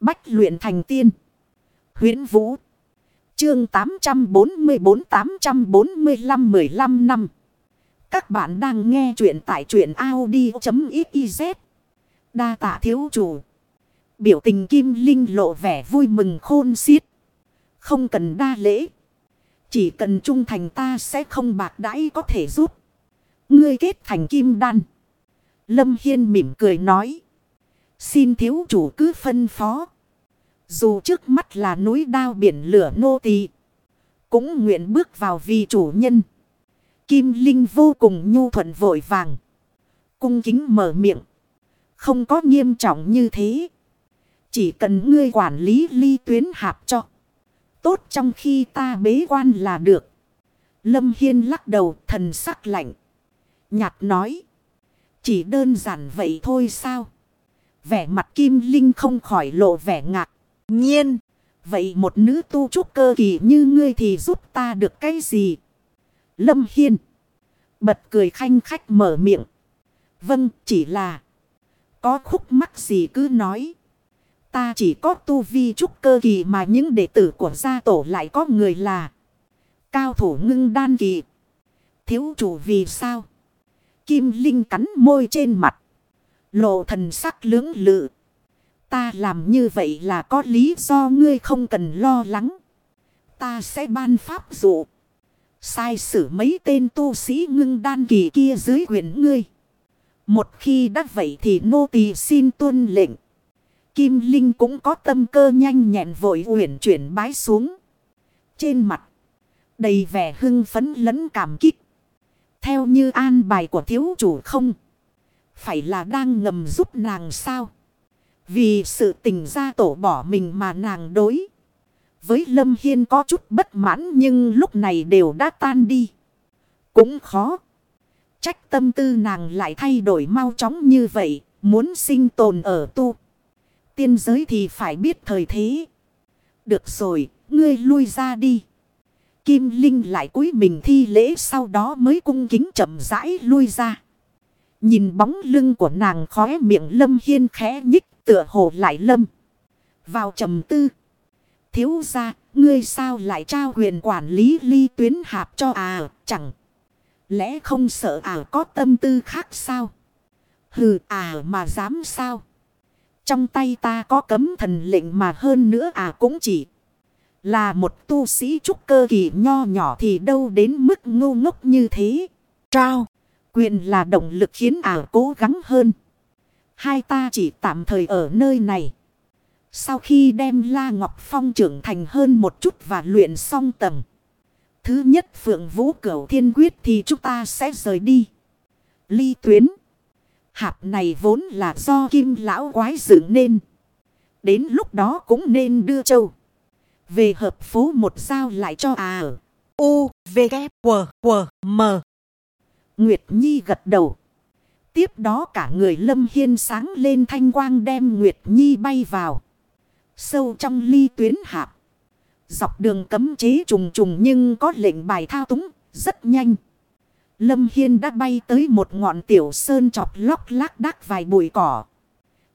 Bách luyện thành tiên. huyễn Vũ. Chương 844-845-15 năm. Các bạn đang nghe truyện tại truyện Audi.xyz. Đa tạ thiếu chủ. Biểu tình kim linh lộ vẻ vui mừng khôn xiết. Không cần đa lễ. Chỉ cần trung thành ta sẽ không bạc đãi có thể giúp. Ngươi kết thành kim đan. Lâm Hiên mỉm cười nói. Xin thiếu chủ cứ phân phó. Dù trước mắt là núi đao biển lửa nô tỳ, Cũng nguyện bước vào vì chủ nhân. Kim Linh vô cùng nhu thuận vội vàng. Cung kính mở miệng. Không có nghiêm trọng như thế. Chỉ cần ngươi quản lý ly tuyến hạp cho. Tốt trong khi ta bế quan là được. Lâm Hiên lắc đầu thần sắc lạnh. Nhạt nói. Chỉ đơn giản vậy thôi sao? Vẻ mặt kim linh không khỏi lộ vẻ ngạc. Nhiên. Vậy một nữ tu trúc cơ kỳ như ngươi thì giúp ta được cái gì? Lâm Hiên. Bật cười khanh khách mở miệng. Vâng chỉ là. Có khúc mắc gì cứ nói. Ta chỉ có tu vi trúc cơ kỳ mà những đệ tử của gia tổ lại có người là. Cao thủ ngưng đan kỳ. Thiếu chủ vì sao? Kim Linh cắn môi trên mặt. Lộ thần sắc lưỡng lự. Ta làm như vậy là có lý do ngươi không cần lo lắng. Ta sẽ ban pháp dụ. Sai sử mấy tên tu sĩ ngưng đan kỳ kia dưới quyền ngươi. Một khi đã vậy thì nô tỳ xin tuân lệnh. Kim Linh cũng có tâm cơ nhanh nhẹn vội uyển chuyển bái xuống. Trên mặt. Đầy vẻ hưng phấn lẫn cảm kích. Theo như an bài của thiếu chủ không. Phải là đang ngầm giúp nàng sao. Vì sự tình gia tổ bỏ mình mà nàng đối. Với Lâm Hiên có chút bất mãn nhưng lúc này đều đã tan đi. Cũng khó. Trách tâm tư nàng lại thay đổi mau chóng như vậy. Muốn sinh tồn ở tu. Tiên giới thì phải biết thời thế. Được rồi, ngươi lui ra đi. Kim Linh lại cúi mình thi lễ sau đó mới cung kính chậm rãi lui ra. Nhìn bóng lưng của nàng khóe miệng lâm hiên khẽ nhích tựa hồ lại lâm. Vào trầm tư. Thiếu ra, ngươi sao lại trao quyền quản lý ly tuyến hạp cho à, chẳng. Lẽ không sợ à có tâm tư khác sao? Hừ à mà dám sao? Trong tay ta có cấm thần lệnh mà hơn nữa à cũng chỉ. Là một tu sĩ trúc cơ kỳ nho nhỏ thì đâu đến mức ngu ngốc như thế. Trao. Quyền là động lực khiến ả cố gắng hơn. Hai ta chỉ tạm thời ở nơi này. Sau khi đem La Ngọc Phong trưởng thành hơn một chút và luyện xong tầng. Thứ nhất Phượng Vũ Cửu Thiên Quyết thì chúng ta sẽ rời đi. Ly tuyến. Hạp này vốn là do kim lão quái dựng nên. Đến lúc đó cũng nên đưa châu. Về hợp phố một sao lại cho à. U, V, K, W, W, M. Nguyệt Nhi gật đầu. Tiếp đó cả người lâm hiên sáng lên thanh quang đem Nguyệt Nhi bay vào. Sâu trong ly tuyến hạp. Dọc đường cấm chế trùng trùng nhưng có lệnh bài thao túng, rất nhanh. Lâm Hiên đã bay tới một ngọn tiểu sơn chọc lóc lác đác vài bụi cỏ.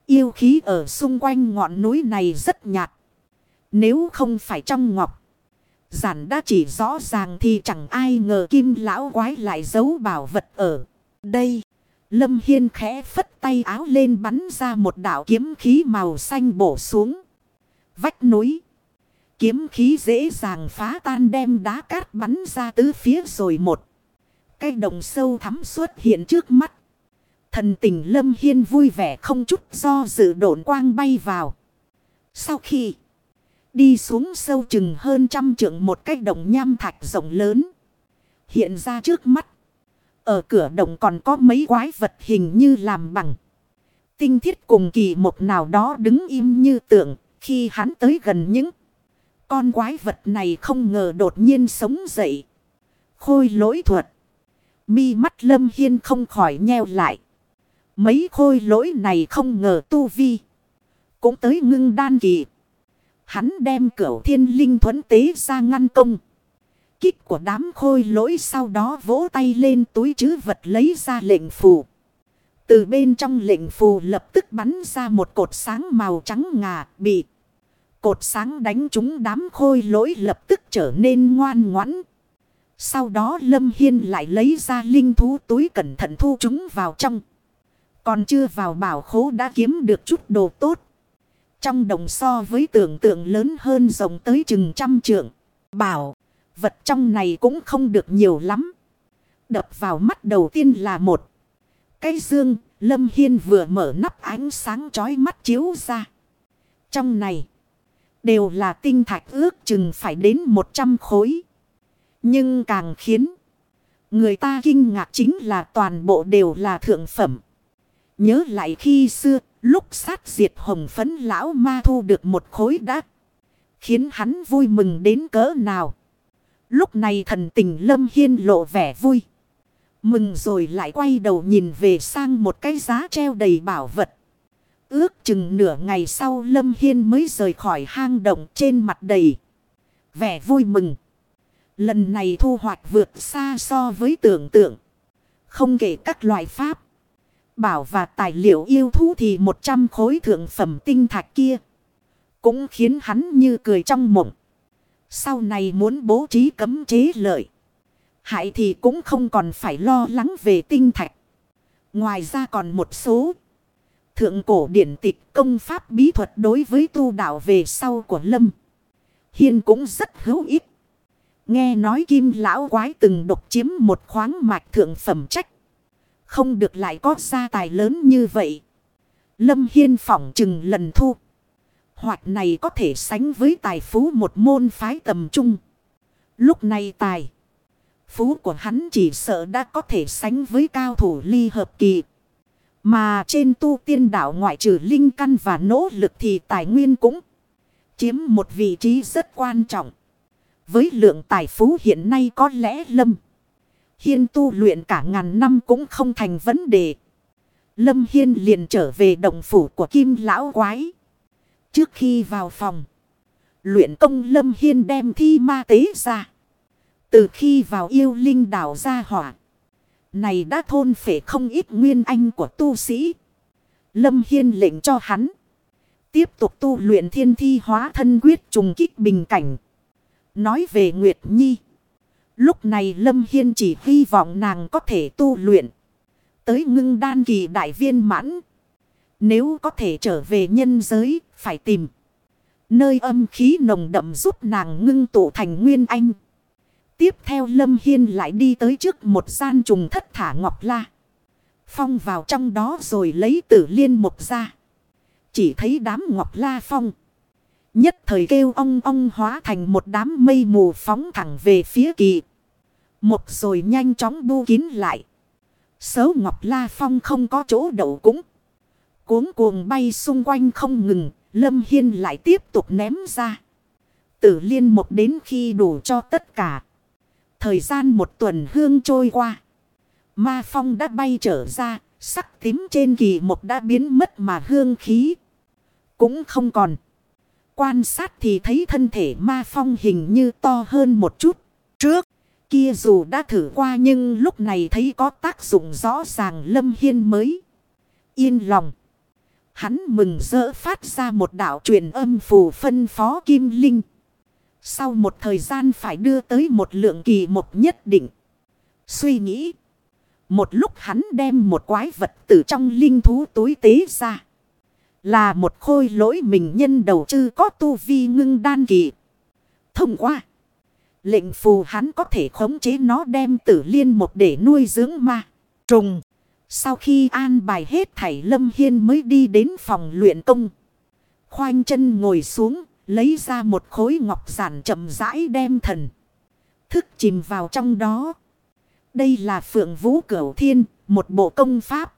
Yêu khí ở xung quanh ngọn núi này rất nhạt. Nếu không phải trong ngọc. Giản đã chỉ rõ ràng thì chẳng ai ngờ kim lão quái lại giấu bảo vật ở đây. Lâm Hiên khẽ phất tay áo lên bắn ra một đạo kiếm khí màu xanh bổ xuống. Vách núi. Kiếm khí dễ dàng phá tan đem đá cát bắn ra tứ phía rồi một. Cái đồng sâu thắm xuất hiện trước mắt. Thần tình Lâm Hiên vui vẻ không chút do dự độn quang bay vào. Sau khi đi xuống sâu chừng hơn trăm trượng một cái đồng nham thạch rộng lớn. Hiện ra trước mắt. Ở cửa động còn có mấy quái vật hình như làm bằng. Tinh thiết cùng kỳ một nào đó đứng im như tượng. Khi hắn tới gần những con quái vật này không ngờ đột nhiên sống dậy. Khôi lỗi thuật. Mi mắt lâm hiên không khỏi nheo lại. Mấy khôi lỗi này không ngờ tu vi. Cũng tới ngưng đan kỳ. Hắn đem cửu thiên linh thuẫn tế ra ngăn công. Kích của đám khôi lỗi sau đó vỗ tay lên túi chứ vật lấy ra lệnh phù. Từ bên trong lệnh phù lập tức bắn ra một cột sáng màu trắng ngà, bị cột sáng đánh chúng đám khôi lỗi lập tức trở nên ngoan ngoãn. Sau đó Lâm Hiên lại lấy ra linh thú túi cẩn thận thu chúng vào trong. Còn chưa vào bảo khố đã kiếm được chút đồ tốt. Trong đồng so với tưởng tượng lớn hơn rộng tới chừng trăm trượng. Bảo, vật trong này cũng không được nhiều lắm. Đập vào mắt đầu tiên là một. Cái dương, Lâm Hiên vừa mở nắp ánh sáng chói mắt chiếu ra. Trong này, đều là tinh thạch ước chừng phải đến 100 khối. Nhưng càng khiến người ta kinh ngạc chính là toàn bộ đều là thượng phẩm. Nhớ lại khi xưa, lúc sát diệt hồng phấn lão ma thu được một khối đá. Khiến hắn vui mừng đến cỡ nào. Lúc này thần tình lâm hiên lộ vẻ vui. Mừng rồi lại quay đầu nhìn về sang một cái giá treo đầy bảo vật. Ước chừng nửa ngày sau Lâm Hiên mới rời khỏi hang động trên mặt đầy. Vẻ vui mừng. Lần này thu hoạch vượt xa so với tưởng tượng. Không kể các loại pháp. Bảo và tài liệu yêu thú thì 100 khối thượng phẩm tinh thạch kia. Cũng khiến hắn như cười trong mộng. Sau này muốn bố trí cấm chế lợi. Hại thì cũng không còn phải lo lắng về tinh thạch. Ngoài ra còn một số. Thượng cổ điển tịch công pháp bí thuật đối với tu đạo về sau của Lâm. Hiên cũng rất hữu ích. Nghe nói kim lão quái từng độc chiếm một khoáng mạch thượng phẩm trách. Không được lại có gia tài lớn như vậy. Lâm Hiên phỏng chừng lần thu. hoạt này có thể sánh với tài phú một môn phái tầm trung. Lúc này tài. Phú của hắn chỉ sợ đã có thể sánh với cao thủ ly hợp kỳ. Mà trên tu tiên đảo ngoại trừ linh căn và nỗ lực thì tài nguyên cũng chiếm một vị trí rất quan trọng. Với lượng tài phú hiện nay có lẽ lâm. Hiên tu luyện cả ngàn năm cũng không thành vấn đề. Lâm Hiên liền trở về động phủ của kim lão quái. Trước khi vào phòng. Luyện công Lâm Hiên đem thi ma tế ra. Từ khi vào yêu linh đảo ra hỏa. Này đã thôn phể không ít nguyên anh của tu sĩ. Lâm Hiên lệnh cho hắn. Tiếp tục tu luyện thiên thi hóa thân quyết trùng kích bình cảnh. Nói về Nguyệt Nhi. Lúc này Lâm Hiên chỉ hy vọng nàng có thể tu luyện. Tới ngưng đan kỳ đại viên mãn. Nếu có thể trở về nhân giới, phải tìm. Nơi âm khí nồng đậm giúp nàng ngưng tụ thành nguyên anh. Tiếp theo Lâm Hiên lại đi tới trước một gian trùng thất thả ngọc la. Phong vào trong đó rồi lấy tử liên mục ra. Chỉ thấy đám ngọc la phong. Nhất thời kêu ong ong hóa thành một đám mây mù phóng thẳng về phía kỳ. Một rồi nhanh chóng bu kín lại. Sấu ngọc la phong không có chỗ đậu cũng. Cuốn cuồng bay xung quanh không ngừng. Lâm Hiên lại tiếp tục ném ra. Tử liên một đến khi đủ cho tất cả. Thời gian một tuần hương trôi qua. Ma phong đã bay trở ra. Sắc tím trên kỳ một đã biến mất mà hương khí. Cũng không còn. Quan sát thì thấy thân thể ma phong hình như to hơn một chút. Trước, kia dù đã thử qua nhưng lúc này thấy có tác dụng rõ ràng lâm hiên mới. Yên lòng. Hắn mừng rỡ phát ra một đạo truyền âm phù phân phó kim linh. Sau một thời gian phải đưa tới một lượng kỳ một nhất định. Suy nghĩ. Một lúc hắn đem một quái vật từ trong linh thú túi tế ra. Là một khôi lỗi mình nhân đầu chư có tu vi ngưng đan kỳ. Thông qua. Lệnh phù hắn có thể khống chế nó đem tử liên một để nuôi dưỡng ma. Trùng. Sau khi an bài hết thảy Lâm Hiên mới đi đến phòng luyện công. Khoanh chân ngồi xuống, lấy ra một khối ngọc giản chậm rãi đem thần. Thức chìm vào trong đó. Đây là phượng vũ cửu thiên, một bộ công pháp.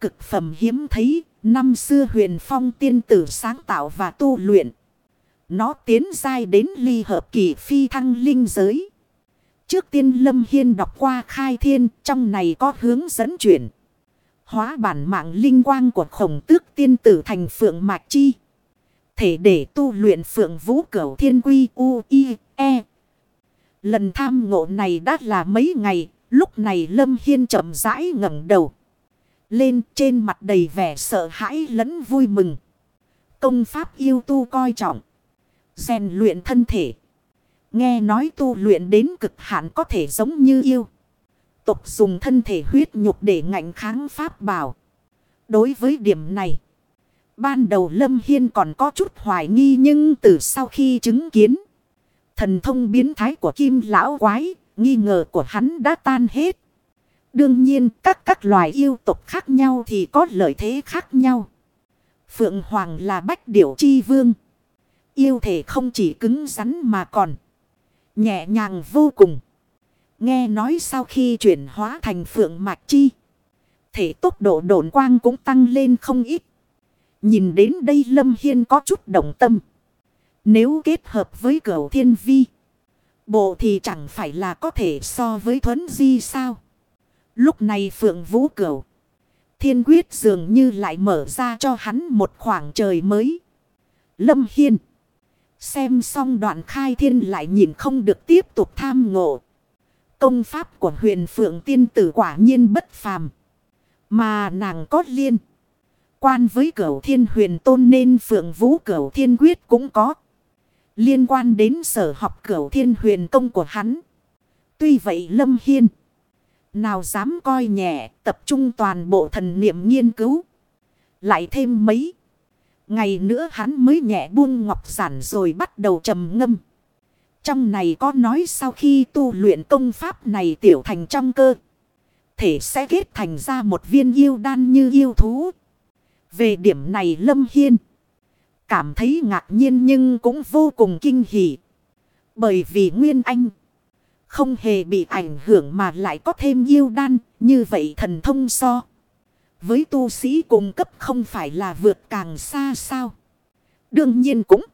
Cực phẩm hiếm thấy, năm xưa huyền phong tiên tử sáng tạo và tu luyện. Nó tiến dai đến ly hợp kỳ phi thăng linh giới. Trước tiên Lâm Hiên đọc qua khai thiên, trong này có hướng dẫn chuyển. Hóa bản mạng linh quang của khổng tước tiên tử thành phượng mạch chi. Thể để tu luyện phượng vũ cửu thiên quy u i e. Lần tham ngộ này đã là mấy ngày, lúc này Lâm Hiên chậm rãi ngẩng đầu. Lên trên mặt đầy vẻ sợ hãi lẫn vui mừng. Công pháp yêu tu coi trọng. rèn luyện thân thể. Nghe nói tu luyện đến cực hạn có thể giống như yêu. Tục dùng thân thể huyết nhục để ngạnh kháng pháp bảo. Đối với điểm này. Ban đầu Lâm Hiên còn có chút hoài nghi nhưng từ sau khi chứng kiến. Thần thông biến thái của kim lão quái. Nghi ngờ của hắn đã tan hết. Đương nhiên, các các loài yêu tục khác nhau thì có lợi thế khác nhau. Phượng Hoàng là bách điểu chi vương. Yêu thể không chỉ cứng rắn mà còn nhẹ nhàng vô cùng. Nghe nói sau khi chuyển hóa thành Phượng Mạch Chi. Thể tốc độ độn quang cũng tăng lên không ít. Nhìn đến đây Lâm Hiên có chút động tâm. Nếu kết hợp với cửu thiên vi. Bộ thì chẳng phải là có thể so với thuấn di sao. Lúc này Phượng Vũ Cửu. Thiên quyết dường như lại mở ra cho hắn một khoảng trời mới. Lâm Hiên. Xem xong đoạn khai thiên lại nhìn không được tiếp tục tham ngộ. Công pháp của huyền Phượng tiên tử quả nhiên bất phàm. Mà nàng có liên. Quan với cửu thiên huyền tôn nên Phượng Vũ cửu thiên quyết cũng có. Liên quan đến sở học cửu thiên huyền công của hắn. Tuy vậy Lâm Hiên. Nào dám coi nhẹ, tập trung toàn bộ thần niệm nghiên cứu. Lại thêm mấy. Ngày nữa hắn mới nhẹ buông ngọc giản rồi bắt đầu trầm ngâm. Trong này có nói sau khi tu luyện công pháp này tiểu thành trong cơ. Thể sẽ kết thành ra một viên yêu đan như yêu thú. Về điểm này Lâm Hiên. Cảm thấy ngạc nhiên nhưng cũng vô cùng kinh hỉ. Bởi vì Nguyên Anh. Không hề bị ảnh hưởng mà lại có thêm yêu đan. Như vậy thần thông so. Với tu sĩ cung cấp không phải là vượt càng xa sao. Đương nhiên cũng.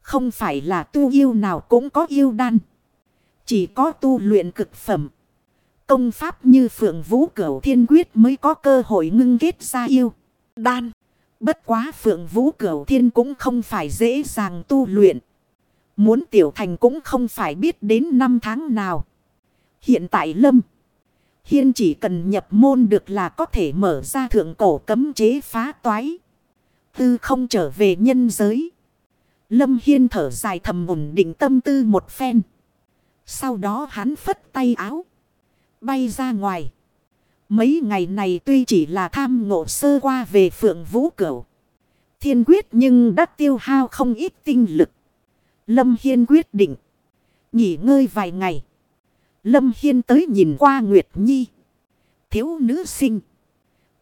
Không phải là tu yêu nào cũng có yêu đan. Chỉ có tu luyện cực phẩm. Công pháp như Phượng Vũ Cửu Thiên Quyết mới có cơ hội ngưng kết ra yêu. Đan. Bất quá Phượng Vũ Cửu Thiên cũng không phải dễ dàng tu luyện. Muốn tiểu thành cũng không phải biết đến năm tháng nào. Hiện tại Lâm. Hiên chỉ cần nhập môn được là có thể mở ra thượng cổ cấm chế phá toái. Tư không trở về nhân giới. Lâm Hiên thở dài thầm ổn định tâm tư một phen. Sau đó hắn phất tay áo. Bay ra ngoài. Mấy ngày này tuy chỉ là tham ngộ sơ qua về phượng vũ cửu. Thiên quyết nhưng đã tiêu hao không ít tinh lực. Lâm Hiên quyết định. Nghỉ ngơi vài ngày. Lâm Hiên tới nhìn qua Nguyệt Nhi. Thiếu nữ sinh.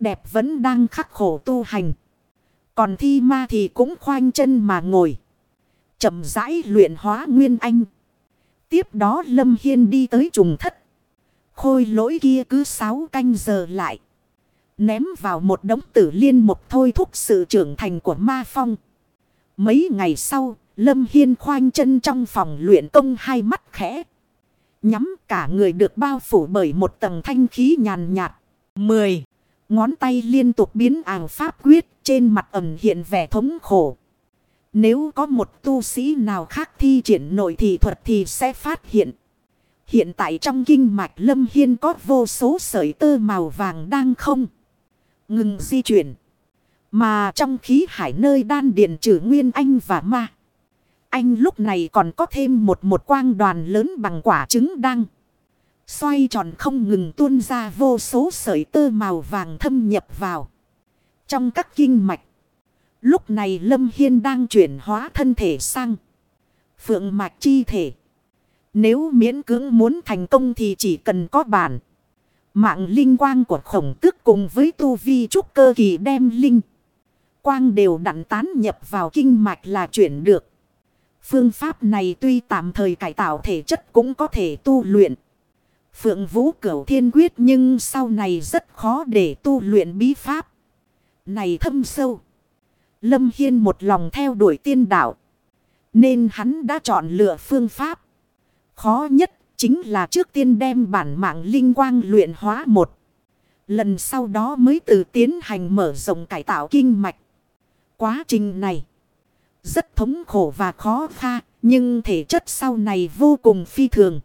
Đẹp vẫn đang khắc khổ tu hành. Còn thi ma thì cũng khoanh chân mà ngồi chậm rãi luyện hóa nguyên anh. Tiếp đó Lâm Hiên đi tới trùng thất. Khôi lỗi kia cứ sáu canh giờ lại. Ném vào một đống tử liên một thôi thúc sự trưởng thành của ma phong. Mấy ngày sau, Lâm Hiên khoanh chân trong phòng luyện công hai mắt khẽ. Nhắm cả người được bao phủ bởi một tầng thanh khí nhàn nhạt. Mười. Ngón tay liên tục biến ảo pháp quyết trên mặt ẩm hiện vẻ thống khổ. Nếu có một tu sĩ nào khác thi triển nội thị thuật thì sẽ phát hiện. Hiện tại trong kinh mạch lâm hiên có vô số sợi tơ màu vàng đang không. Ngừng di chuyển. Mà trong khí hải nơi đan điện trừ nguyên anh và ma. Anh lúc này còn có thêm một một quang đoàn lớn bằng quả trứng đang. Xoay tròn không ngừng tuôn ra vô số sợi tơ màu vàng thâm nhập vào. Trong các kinh mạch. Lúc này Lâm Hiên đang chuyển hóa thân thể sang. Phượng mạch chi thể. Nếu miễn cưỡng muốn thành công thì chỉ cần có bản. Mạng linh quang của khổng tước cùng với tu vi trúc cơ kỳ đem linh. Quang đều đặn tán nhập vào kinh mạch là chuyển được. Phương pháp này tuy tạm thời cải tạo thể chất cũng có thể tu luyện. Phượng vũ cửu thiên quyết nhưng sau này rất khó để tu luyện bí pháp. Này thâm sâu. Lâm Hiên một lòng theo đuổi tiên đạo. Nên hắn đã chọn lựa phương pháp. Khó nhất chính là trước tiên đem bản mạng linh quang luyện hóa một. Lần sau đó mới từ tiến hành mở rộng cải tạo kinh mạch. Quá trình này rất thống khổ và khó pha, nhưng thể chất sau này vô cùng phi thường.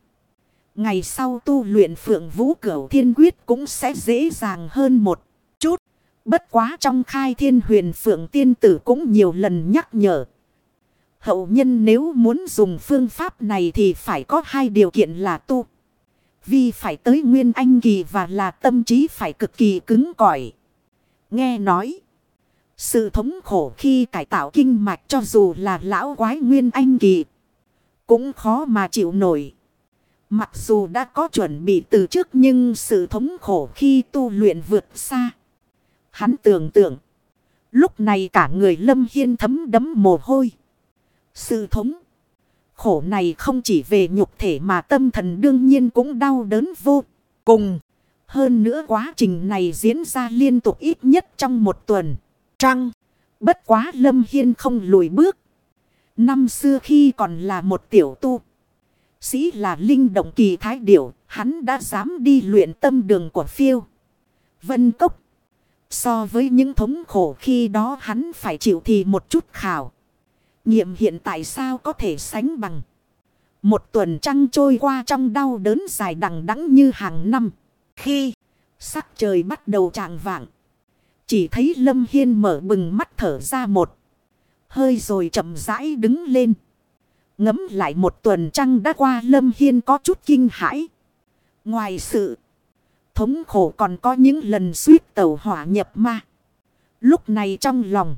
Ngày sau tu luyện phượng vũ cửu thiên quyết cũng sẽ dễ dàng hơn một. chút. Bất quá trong khai thiên huyền phượng tiên tử cũng nhiều lần nhắc nhở. Hậu nhân nếu muốn dùng phương pháp này thì phải có hai điều kiện là tu. Vì phải tới nguyên anh kỳ và là tâm trí phải cực kỳ cứng cỏi. Nghe nói. Sự thống khổ khi cải tạo kinh mạch cho dù là lão quái nguyên anh kỳ. Cũng khó mà chịu nổi. Mặc dù đã có chuẩn bị từ trước nhưng sự thống khổ khi tu luyện vượt xa. Hắn tưởng tượng. Lúc này cả người lâm hiên thấm đấm mồ hôi. Sự thống. Khổ này không chỉ về nhục thể mà tâm thần đương nhiên cũng đau đớn vô cùng. Hơn nữa quá trình này diễn ra liên tục ít nhất trong một tuần. Trăng. Bất quá Lâm Hiên không lùi bước. Năm xưa khi còn là một tiểu tu. Sĩ là linh động kỳ thái điểu. Hắn đã dám đi luyện tâm đường của phiêu. Vân Cốc. So với những thống khổ khi đó hắn phải chịu thì một chút khảo. Nghiệm hiện tại sao có thể sánh bằng. Một tuần trăng trôi qua trong đau đớn dài đằng đẵng như hàng năm. Khi sắc trời bắt đầu trạng vạng. Chỉ thấy Lâm Hiên mở bừng mắt thở ra một. Hơi rồi chậm rãi đứng lên. Ngấm lại một tuần trăng đã qua Lâm Hiên có chút kinh hãi. Ngoài sự thống khổ còn có những lần suýt tàu hỏa nhập ma. Lúc này trong lòng.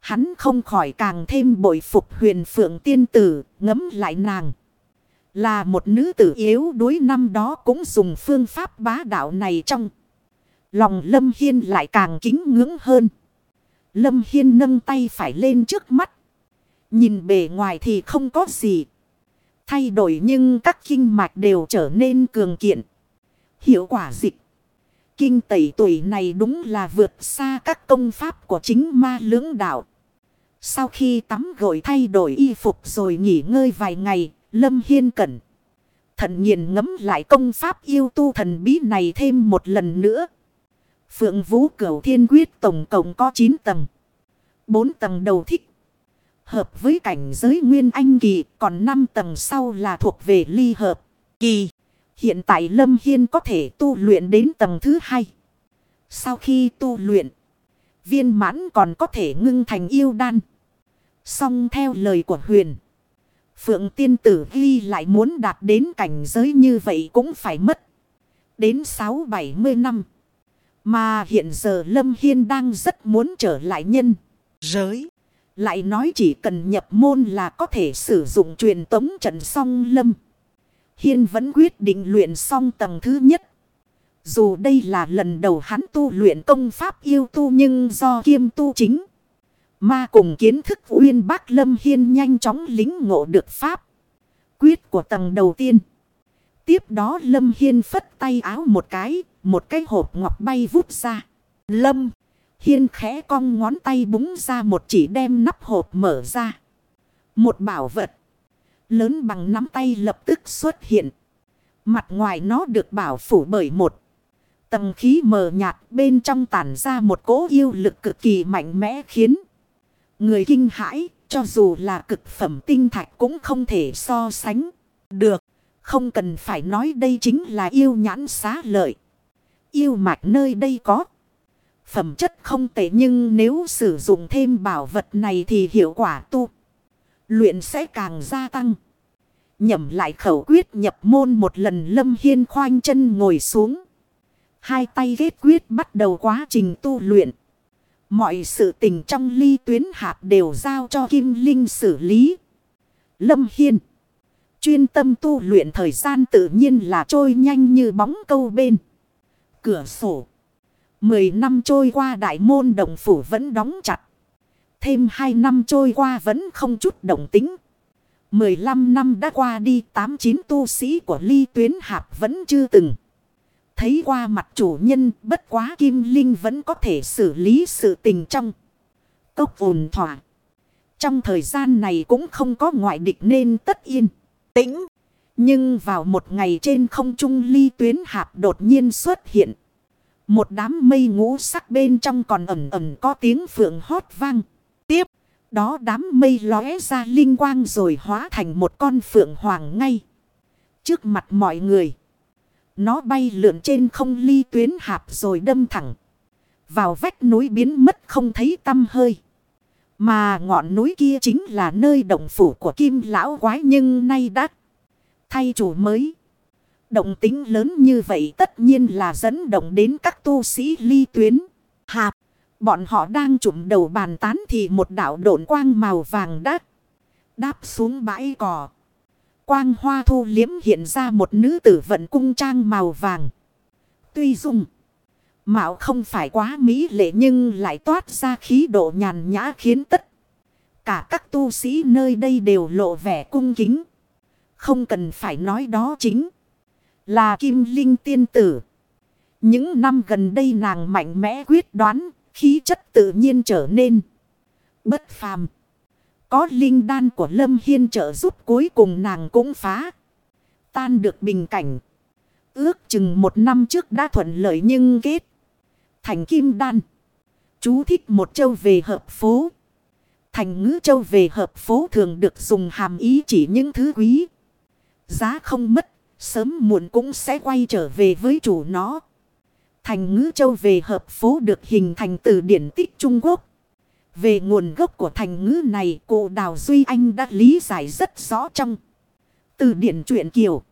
Hắn không khỏi càng thêm bội phục huyền phượng tiên tử, ngấm lại nàng. Là một nữ tử yếu đuối năm đó cũng dùng phương pháp bá đạo này trong. Lòng Lâm Hiên lại càng kính ngưỡng hơn. Lâm Hiên nâng tay phải lên trước mắt. Nhìn bề ngoài thì không có gì. Thay đổi nhưng các kinh mạch đều trở nên cường kiện. Hiệu quả dịch. Kinh tẩy tuổi này đúng là vượt xa các công pháp của chính ma lưỡng đạo. Sau khi tắm gội thay đổi y phục rồi nghỉ ngơi vài ngày, Lâm Hiên cẩn. Thận nghiền ngấm lại công pháp yêu tu thần bí này thêm một lần nữa. Phượng Vũ Cửu Thiên Quyết tổng cộng có 9 tầng. 4 tầng đầu thích. Hợp với cảnh giới Nguyên Anh Kỳ, còn 5 tầng sau là thuộc về ly hợp. Kỳ, hiện tại Lâm Hiên có thể tu luyện đến tầng thứ hai. Sau khi tu luyện, viên mãn còn có thể ngưng thành yêu đan. Song theo lời của huyền. Phượng tiên tử ghi lại muốn đạt đến cảnh giới như vậy cũng phải mất. Đến 6-70 năm. Mà hiện giờ Lâm Hiên đang rất muốn trở lại nhân. Giới. Lại nói chỉ cần nhập môn là có thể sử dụng truyền tống trận song Lâm. Hiên vẫn quyết định luyện xong tầng thứ nhất. Dù đây là lần đầu hắn tu luyện công pháp yêu tu nhưng do kiêm tu chính. mà cùng kiến thức uyên bác Lâm Hiên nhanh chóng lính ngộ được pháp. Quyết của tầng đầu tiên. Tiếp đó Lâm Hiên phất tay áo một cái, một cái hộp ngọc bay vút ra. Lâm Hiên khẽ cong ngón tay búng ra một chỉ đem nắp hộp mở ra. Một bảo vật lớn bằng nắm tay lập tức xuất hiện. Mặt ngoài nó được bảo phủ bởi một tầng khí mờ nhạt bên trong tản ra một cỗ yêu lực cực kỳ mạnh mẽ khiến Người kinh hãi, cho dù là cực phẩm tinh thạch cũng không thể so sánh được. Không cần phải nói đây chính là yêu nhãn xá lợi. Yêu mạch nơi đây có. Phẩm chất không tệ nhưng nếu sử dụng thêm bảo vật này thì hiệu quả tu. Luyện sẽ càng gia tăng. Nhẩm lại khẩu quyết nhập môn một lần lâm hiên khoanh chân ngồi xuống. Hai tay ghét quyết bắt đầu quá trình tu luyện. Mọi sự tình trong ly tuyến hạt đều giao cho Kim Linh xử lý. Lâm Hiên. Chuyên tâm tu luyện thời gian tự nhiên là trôi nhanh như bóng câu bên. Cửa sổ. Mười năm trôi qua đại môn đồng phủ vẫn đóng chặt. Thêm hai năm trôi qua vẫn không chút động tính. Mười lăm năm đã qua đi, tám chín tu sĩ của ly tuyến hạp vẫn chưa từng. Thấy qua mặt chủ nhân, bất quá kim linh vẫn có thể xử lý sự tình trong. Cốc vùn thỏa. Trong thời gian này cũng không có ngoại địch nên tất yên. Tĩnh. Nhưng vào một ngày trên không trung ly tuyến hạp đột nhiên xuất hiện. Một đám mây ngũ sắc bên trong còn ẩm ẩm có tiếng phượng hót vang. Tiếp. Đó đám mây lóe ra linh quang rồi hóa thành một con phượng hoàng ngay. Trước mặt mọi người. Nó bay lượn trên không ly tuyến hạp rồi đâm thẳng. Vào vách núi biến mất không thấy tâm hơi. Mà ngọn núi kia chính là nơi động phủ của kim lão quái nhưng nay đã thay chủ mới. Động tính lớn như vậy tất nhiên là dẫn động đến các tu sĩ ly tuyến. Hạp, bọn họ đang trụm đầu bàn tán thì một đạo độn quang màu vàng đắt. Đáp xuống bãi cỏ. Quang hoa thu liếm hiện ra một nữ tử vận cung trang màu vàng. Tuy dùng. Mạo không phải quá mỹ lệ nhưng lại toát ra khí độ nhàn nhã khiến tất. Cả các tu sĩ nơi đây đều lộ vẻ cung kính. Không cần phải nói đó chính là Kim Linh tiên tử. Những năm gần đây nàng mạnh mẽ quyết đoán, khí chất tự nhiên trở nên bất phàm. Có linh đan của Lâm Hiên trợ giúp cuối cùng nàng cũng phá. Tan được bình cảnh. Ước chừng một năm trước đã thuận lợi nhưng kết. Thành kim đan. Chú thích một châu về hợp phố. Thành ngữ châu về hợp phố thường được dùng hàm ý chỉ những thứ quý. Giá không mất. Sớm muộn cũng sẽ quay trở về với chủ nó. Thành ngữ châu về hợp phố được hình thành từ điển tích Trung Quốc. Về nguồn gốc của thành ngữ này, cụ Đào Duy Anh đã lý giải rất rõ trong từ điển truyện Kiều.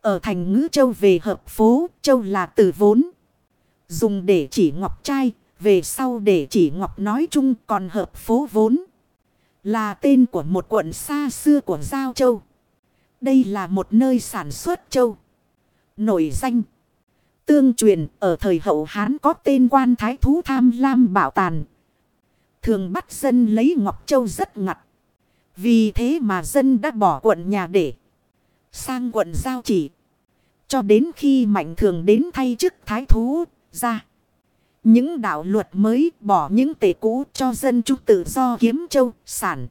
Ở thành ngữ châu về hợp phố, châu là từ vốn. Dùng để chỉ ngọc trai, về sau để chỉ ngọc nói chung còn hợp phố vốn. Là tên của một quận xa xưa của Giao Châu. Đây là một nơi sản xuất châu. Nổi danh. Tương truyền ở thời hậu Hán có tên quan thái thú tham lam bảo tàn. Thường bắt dân lấy Ngọc Châu rất ngặt. Vì thế mà dân đã bỏ quận nhà để sang quận giao chỉ. Cho đến khi mạnh thường đến thay chức thái thú ra. Những đạo luật mới bỏ những tệ cũ cho dân chúng tự do kiếm châu, sản.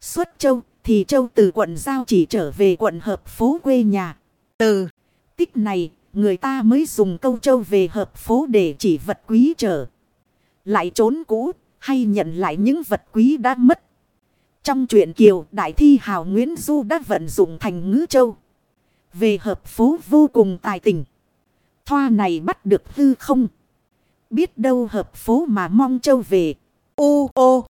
Xuất châu thì châu từ quận giao chỉ trở về quận hợp phố quê nhà. Từ tích này, người ta mới dùng câu châu về hợp phố để chỉ vật quý trở. Lại trốn cũ, hay nhận lại những vật quý đã mất. Trong truyện Kiều, Đại Thi Hào Nguyễn Du đã vận dụng thành ngữ châu. Về hợp phố vô cùng tài tình. Thoa này bắt được hư không? Biết đâu hợp phố mà mong châu về. Ô ô!